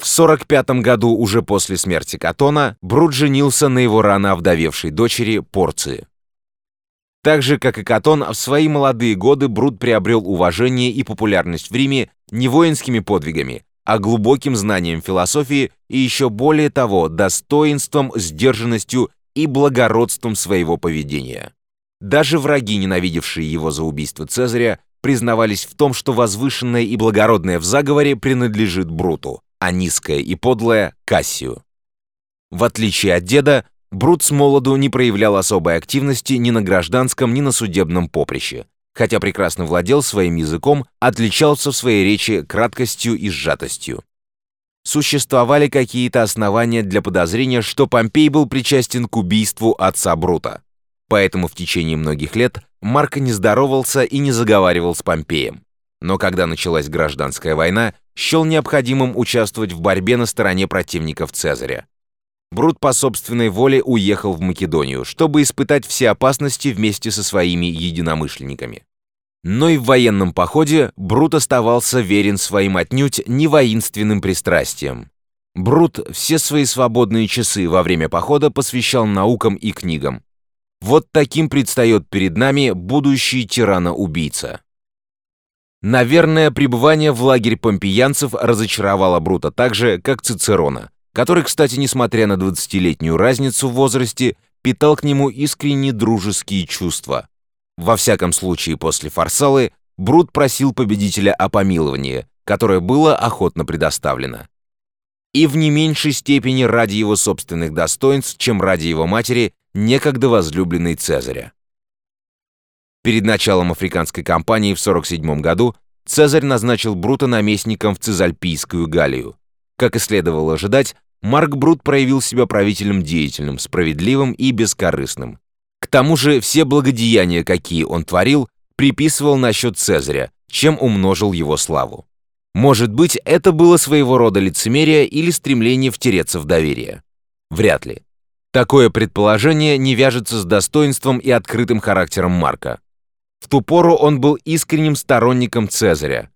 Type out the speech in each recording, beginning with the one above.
В 45 году, уже после смерти Катона, Брут женился на его рано овдовевшей дочери Порции. Так же, как и Катон, в свои молодые годы Брут приобрел уважение и популярность в Риме не воинскими подвигами, а глубоким знанием философии и еще более того, достоинством, сдержанностью и благородством своего поведения. Даже враги, ненавидевшие его за убийство Цезаря, признавались в том, что возвышенное и благородное в заговоре принадлежит Бруту, а низкое и подлое — Кассию. В отличие от деда, Брут с молоду не проявлял особой активности ни на гражданском, ни на судебном поприще, хотя прекрасно владел своим языком, отличался в своей речи краткостью и сжатостью. Существовали какие-то основания для подозрения, что Помпей был причастен к убийству отца Брута. Поэтому в течение многих лет Марко не здоровался и не заговаривал с Помпеем. Но когда началась гражданская война, счел необходимым участвовать в борьбе на стороне противников Цезаря. Брут по собственной воле уехал в Македонию, чтобы испытать все опасности вместе со своими единомышленниками. Но и в военном походе Брут оставался верен своим отнюдь не воинственным пристрастиям. Брут все свои свободные часы во время похода посвящал наукам и книгам. Вот таким предстает перед нами будущий тирана-убийца. Наверное, пребывание в лагере помпеянцев разочаровало Брута так же, как Цицерона который, кстати, несмотря на 20-летнюю разницу в возрасте, питал к нему искренне дружеские чувства. Во всяком случае, после Фарсалы Брут просил победителя о помиловании, которое было охотно предоставлено. И в не меньшей степени ради его собственных достоинств, чем ради его матери, некогда возлюбленной Цезаря. Перед началом африканской кампании в 47 году Цезарь назначил Брута наместником в Цезальпийскую Галлию. Как и следовало ожидать, Марк Брут проявил себя правителем деятельным, справедливым и бескорыстным. К тому же все благодеяния, какие он творил, приписывал насчет Цезаря, чем умножил его славу. Может быть, это было своего рода лицемерие или стремление втереться в доверие? Вряд ли. Такое предположение не вяжется с достоинством и открытым характером Марка. В ту пору он был искренним сторонником Цезаря,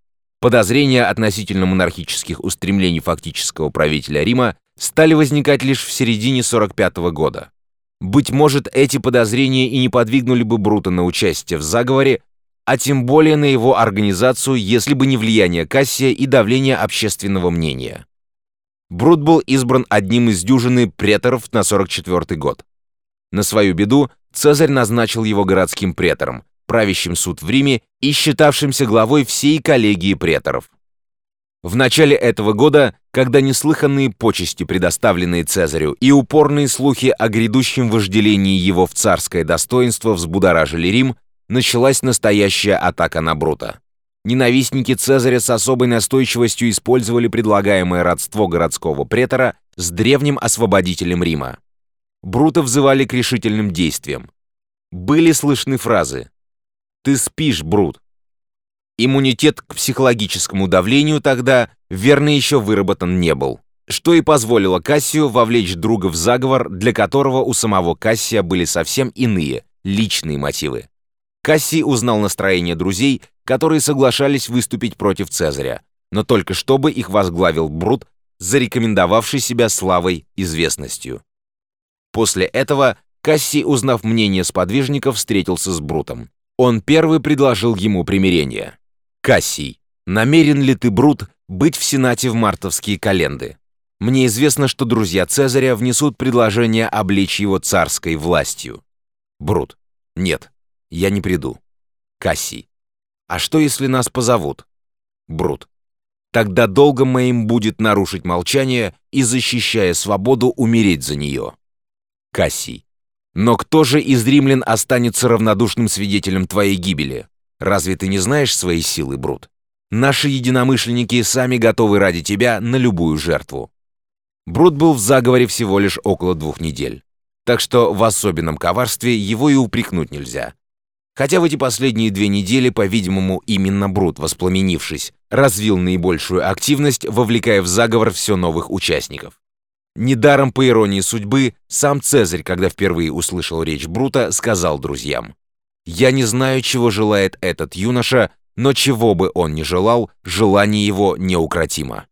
Подозрения относительно монархических устремлений фактического правителя Рима стали возникать лишь в середине 45 -го года. Быть может, эти подозрения и не подвигнули бы Брута на участие в заговоре, а тем более на его организацию, если бы не влияние Кассия и давление общественного мнения. Брут был избран одним из дюжины преторов на 44 год. На свою беду Цезарь назначил его городским претором, правящим суд в Риме и считавшимся главой всей коллегии преторов. В начале этого года, когда неслыханные почести, предоставленные Цезарю, и упорные слухи о грядущем вожделении его в царское достоинство взбудоражили Рим, началась настоящая атака на Брута. Ненавистники Цезаря с особой настойчивостью использовали предлагаемое родство городского претора с древним освободителем Рима. Брута взывали к решительным действиям. Были слышны фразы ты спишь, Брут. Иммунитет к психологическому давлению тогда, верно, еще выработан не был, что и позволило Кассию вовлечь друга в заговор, для которого у самого Кассия были совсем иные, личные мотивы. Кассий узнал настроение друзей, которые соглашались выступить против Цезаря, но только чтобы их возглавил Брут, зарекомендовавший себя славой, известностью. После этого Кассий, узнав мнение сподвижников, встретился с Брутом. Он первый предложил ему примирение. «Кассий, намерен ли ты, Брут, быть в Сенате в мартовские календы? Мне известно, что друзья Цезаря внесут предложение облечь его царской властью». Брут. «Нет, я не приду». Кассий. «А что, если нас позовут?» Брут. «Тогда долго моим будет нарушить молчание и, защищая свободу, умереть за нее». Кассий. Но кто же из римлян останется равнодушным свидетелем твоей гибели? Разве ты не знаешь своей силы, Брут? Наши единомышленники сами готовы ради тебя на любую жертву. Брут был в заговоре всего лишь около двух недель. Так что в особенном коварстве его и упрекнуть нельзя. Хотя в эти последние две недели, по-видимому, именно Брут, воспламенившись, развил наибольшую активность, вовлекая в заговор все новых участников. Недаром, по иронии судьбы, сам Цезарь, когда впервые услышал речь Брута, сказал друзьям, «Я не знаю, чего желает этот юноша, но чего бы он ни желал, желание его неукротимо».